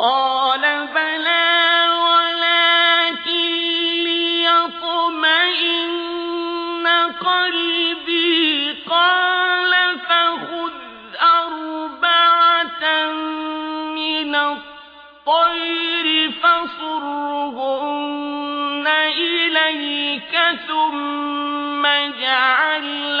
قال بلى ولكن ليطمئن قال فخذ أربعة من الطير فصرهن إليك ثم اجعل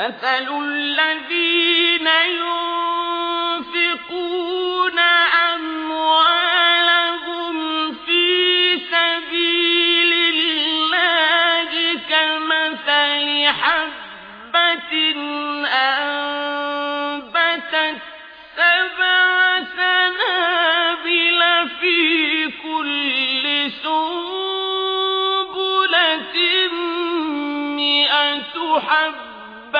مثل الذين ينفقون أموالهم في سبيل الله كمثل حبة أنبتت في كل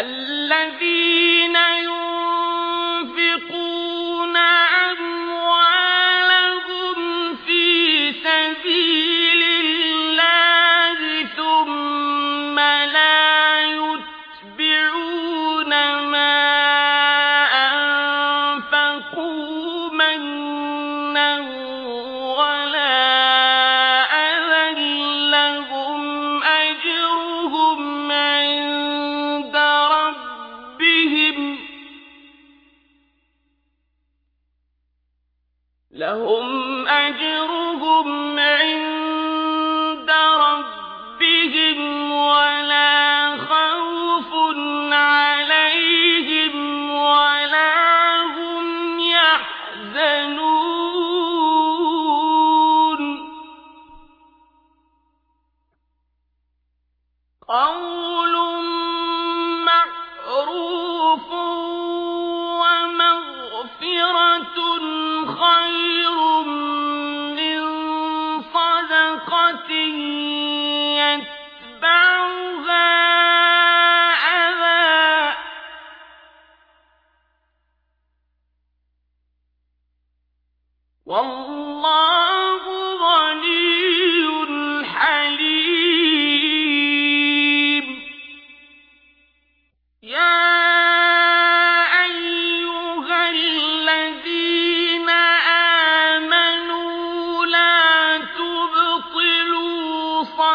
الذين لهم أجرهم عند ربهم ولا خوف عليهم ولا هم يحزنون. قول معروف ومغفرة خير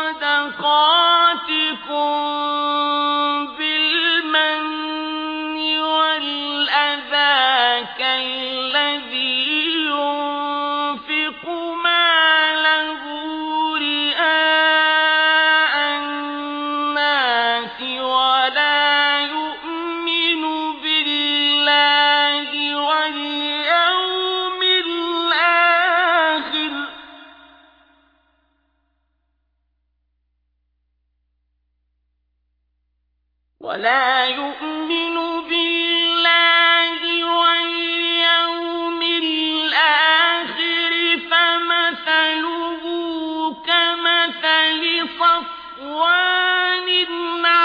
صدقاتكم ولا يؤمن بالله واليوم الآخر فمثله كمثل صفوان عليه